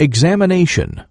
Examination.